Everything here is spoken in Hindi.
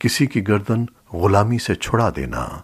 किसी की गर्दन गुलामी से छुड़ा देना।